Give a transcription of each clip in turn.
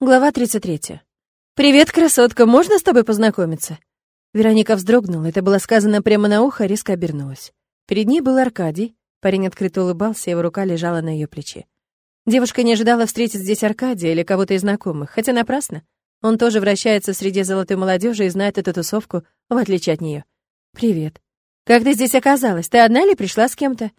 Глава 33. «Привет, красотка, можно с тобой познакомиться?» Вероника вздрогнула, это было сказано прямо на ухо, резко обернулась. Перед ней был Аркадий, парень открыто улыбался, его рука лежала на ее плече. Девушка не ожидала встретить здесь Аркадия или кого-то из знакомых, хотя напрасно. Он тоже вращается среди золотой молодежи и знает эту тусовку, в отличие от нее. «Привет. Как ты здесь оказалась? Ты одна или пришла с кем-то?»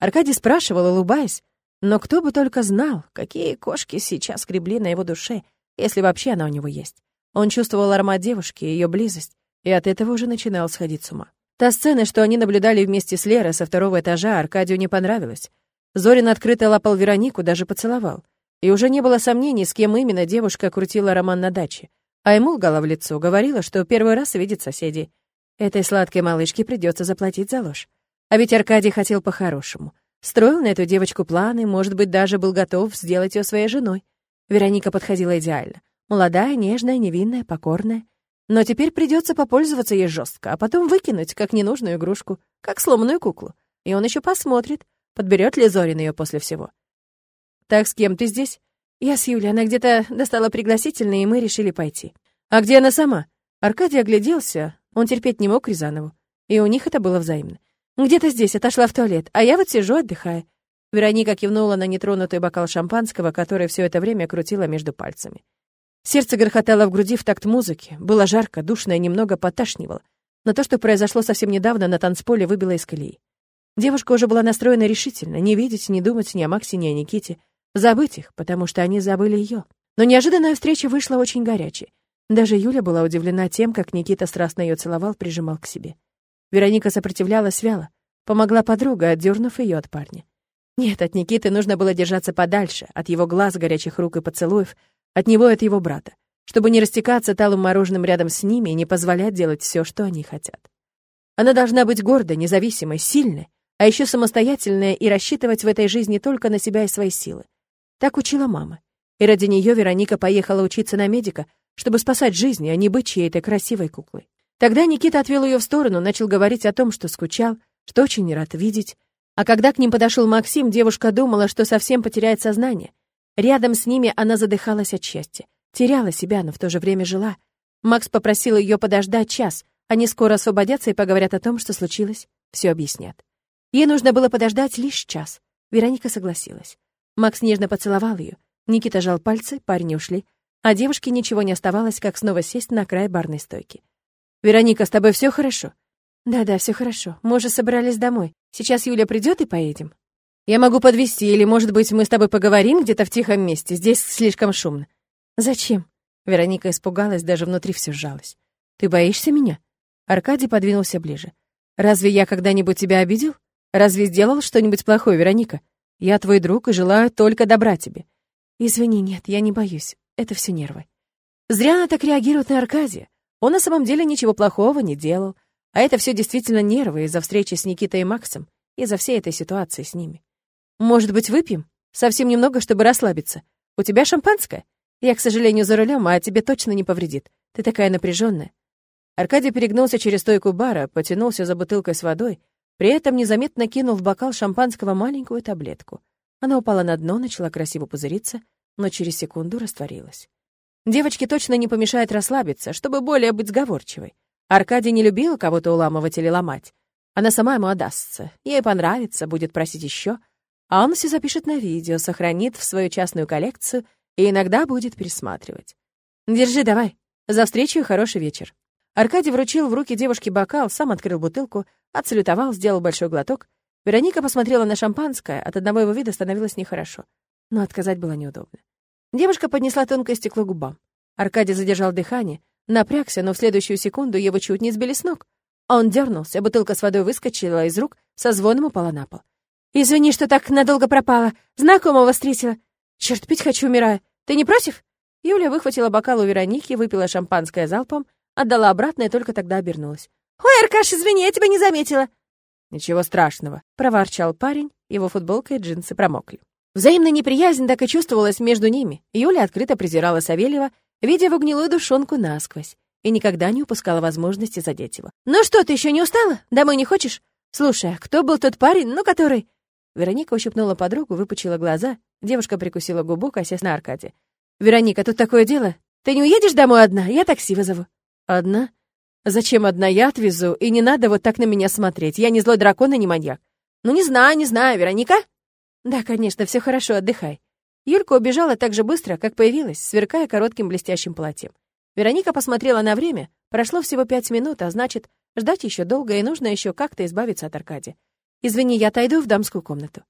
Аркадий спрашивал, улыбаясь, но кто бы только знал, какие кошки сейчас скребли на его душе, если вообще она у него есть. Он чувствовал аромат девушки, ее близость, и от этого уже начинал сходить с ума. Та сцена, что они наблюдали вместе с Лерой со второго этажа, Аркадию не понравилась. Зорин открыто лапал Веронику, даже поцеловал. И уже не было сомнений, с кем именно девушка крутила роман на даче. А ему лгала в лицо, говорила, что первый раз видит соседей. Этой сладкой малышке придется заплатить за ложь. А ведь Аркадий хотел по-хорошему — Строил на эту девочку планы, может быть, даже был готов сделать ее своей женой. Вероника подходила идеально. Молодая, нежная, невинная, покорная. Но теперь придется попользоваться ей жестко, а потом выкинуть, как ненужную игрушку, как сломанную куклу. И он еще посмотрит, подберет ли Зорин ее после всего. «Так, с кем ты здесь?» «Я с Юлей. Она где-то достала пригласительные, и мы решили пойти». «А где она сама?» Аркадий огляделся. Он терпеть не мог Рязанову. И у них это было взаимно. «Где-то здесь, отошла в туалет, а я вот сижу, отдыхаю». Вероника кивнула на нетронутый бокал шампанского, который все это время крутила между пальцами. Сердце грохотало в груди в такт музыки. Было жарко, душно и немного поташнивало. Но то, что произошло совсем недавно, на танцполе выбило из колеи. Девушка уже была настроена решительно, не видеть, не думать ни о Максе, ни о Никите. Забыть их, потому что они забыли ее. Но неожиданная встреча вышла очень горячей. Даже Юля была удивлена тем, как Никита страстно ее целовал, прижимал к себе. Вероника сопротивлялась вяло. Помогла подруга, отдернув ее от парня. Нет, от Никиты нужно было держаться подальше, от его глаз, горячих рук и поцелуев, от него и от его брата, чтобы не растекаться талым мороженым рядом с ними и не позволять делать все, что они хотят. Она должна быть гордой, независимой, сильной, а еще самостоятельная и рассчитывать в этой жизни только на себя и свои силы. Так учила мама. И ради нее Вероника поехала учиться на медика, чтобы спасать жизни, а не быть чьей-то красивой куклой. Тогда Никита отвел ее в сторону, начал говорить о том, что скучал, что очень рад видеть. А когда к ним подошел Максим, девушка думала, что совсем потеряет сознание. Рядом с ними она задыхалась от счастья. Теряла себя, но в то же время жила. Макс попросил ее подождать час. Они скоро освободятся и поговорят о том, что случилось. Все объяснят. Ей нужно было подождать лишь час. Вероника согласилась. Макс нежно поцеловал ее. Никита жал пальцы, парни ушли. А девушке ничего не оставалось, как снова сесть на край барной стойки. «Вероника, с тобой все хорошо?» «Да-да, все хорошо. Мы уже собрались домой. Сейчас Юля придет и поедем». «Я могу подвезти, или, может быть, мы с тобой поговорим где-то в тихом месте. Здесь слишком шумно». «Зачем?» Вероника испугалась, даже внутри все сжалось. «Ты боишься меня?» Аркадий подвинулся ближе. «Разве я когда-нибудь тебя обидел? Разве сделал что-нибудь плохое, Вероника? Я твой друг и желаю только добра тебе». «Извини, нет, я не боюсь. Это все нервы». Зря она так реагирует на Аркадия. Он на самом деле ничего плохого не делал. А это все действительно нервы из-за встречи с Никитой и Максом, из-за всей этой ситуации с ними. Может быть, выпьем? Совсем немного, чтобы расслабиться. У тебя шампанское? Я, к сожалению, за рулем, а тебе точно не повредит. Ты такая напряженная. Аркадий перегнулся через стойку бара, потянулся за бутылкой с водой, при этом незаметно кинул в бокал шампанского маленькую таблетку. Она упала на дно, начала красиво пузыриться, но через секунду растворилась. Девочке точно не помешает расслабиться, чтобы более быть сговорчивой. Аркадий не любил кого-то уламывать или ломать. Она сама ему отдастся, ей понравится, будет просить еще, а он все запишет на видео, сохранит в свою частную коллекцию и иногда будет пересматривать. «Держи давай. За встречу и хороший вечер». Аркадий вручил в руки девушке бокал, сам открыл бутылку, отсалютовал, сделал большой глоток. Вероника посмотрела на шампанское, от одного его вида становилось нехорошо. Но отказать было неудобно. Девушка поднесла тонкое стекло к губам. Аркадий задержал дыхание, напрягся, но в следующую секунду его чуть не сбили с ног. Он дернулся, бутылка с водой выскочила из рук, со звоном упала на пол. «Извини, что так надолго пропала. Знакомого встретила. Черт, пить хочу, умираю. Ты не против?» Юля выхватила бокал у Вероники, выпила шампанское залпом, отдала обратно и только тогда обернулась. «Ой, Аркаш, извини, я тебя не заметила!» «Ничего страшного», — проворчал парень, его футболка и джинсы промокли. Взаимная неприязнь так и чувствовалась между ними. Юля открыто презирала Савельева, видя его гнилую душонку насквозь, и никогда не упускала возможности задеть его. «Ну что, ты еще не устала? Домой не хочешь? Слушай, а кто был тот парень, ну который...» Вероника ущипнула подругу, выпучила глаза. Девушка прикусила губу, косясь на Аркадия. «Вероника, тут такое дело. Ты не уедешь домой одна? Я такси вызову». «Одна? Зачем одна? Я отвезу, и не надо вот так на меня смотреть. Я не злой дракон и не маньяк». «Ну, не знаю, не знаю, Вероника?» «Да, конечно, все хорошо, отдыхай». Юлька убежала так же быстро, как появилась, сверкая коротким блестящим платьем. Вероника посмотрела на время. Прошло всего пять минут, а значит, ждать еще долго, и нужно еще как-то избавиться от Аркадия. «Извини, я отойду в дамскую комнату».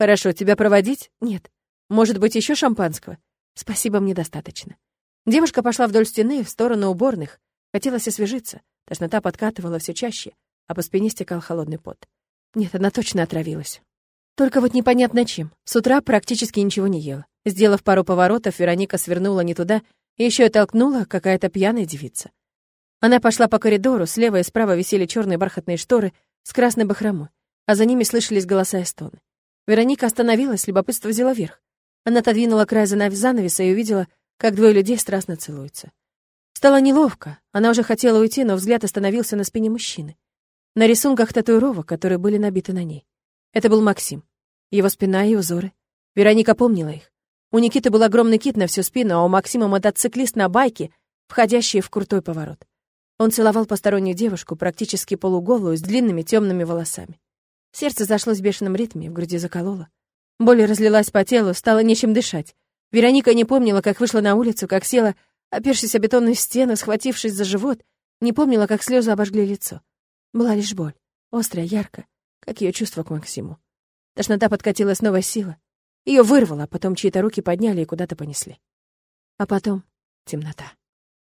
«Хорошо, тебя проводить?» «Нет. Может быть, еще шампанского?» «Спасибо, мне достаточно». Девушка пошла вдоль стены, в сторону уборных. Хотелось освежиться. Тошнота подкатывала все чаще, а по спине стекал холодный пот. Нет, она точно отравилась. Только вот непонятно чем. С утра практически ничего не ела. Сделав пару поворотов, Вероника свернула не туда и еще и толкнула какая-то пьяная девица. Она пошла по коридору, слева и справа висели черные бархатные шторы с красной бахромой, а за ними слышались голоса и стоны. Вероника остановилась, любопытство взяла верх. Она отодвинула край занавеса и увидела, как двое людей страстно целуются. Стало неловко. Она уже хотела уйти, но взгляд остановился на спине мужчины. На рисунках татуировок, которые были набиты на ней. Это был Максим. Его спина и узоры. Вероника помнила их. У Никиты был огромный кит на всю спину, а у Максима мотоциклист на байке, входящий в крутой поворот. Он целовал постороннюю девушку, практически полуголую, с длинными темными волосами. Сердце зашлось в бешеном ритме, в груди закололо. Боль разлилась по телу, стало нечем дышать. Вероника не помнила, как вышла на улицу, как села, опершись о бетонную стену, схватившись за живот, не помнила, как слезы обожгли лицо. Была лишь боль, острая, яркая, как ее чувство к Максиму. Тошнота подкатила снова сила. Ее вырвало, а потом чьи-то руки подняли и куда-то понесли. А потом темнота.